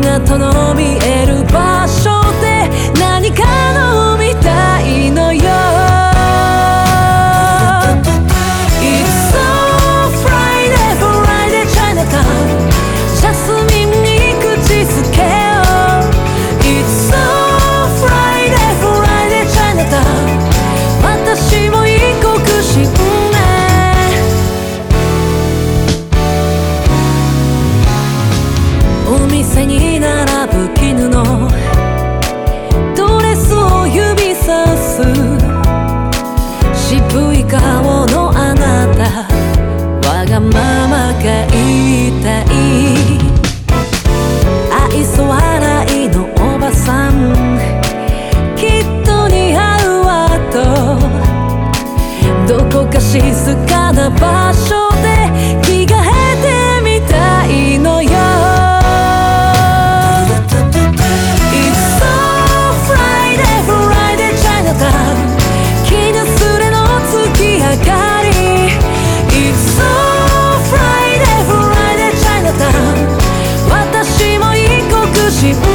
港の見える場所で何かの店に並ぶ絹のドレスを指さす hoje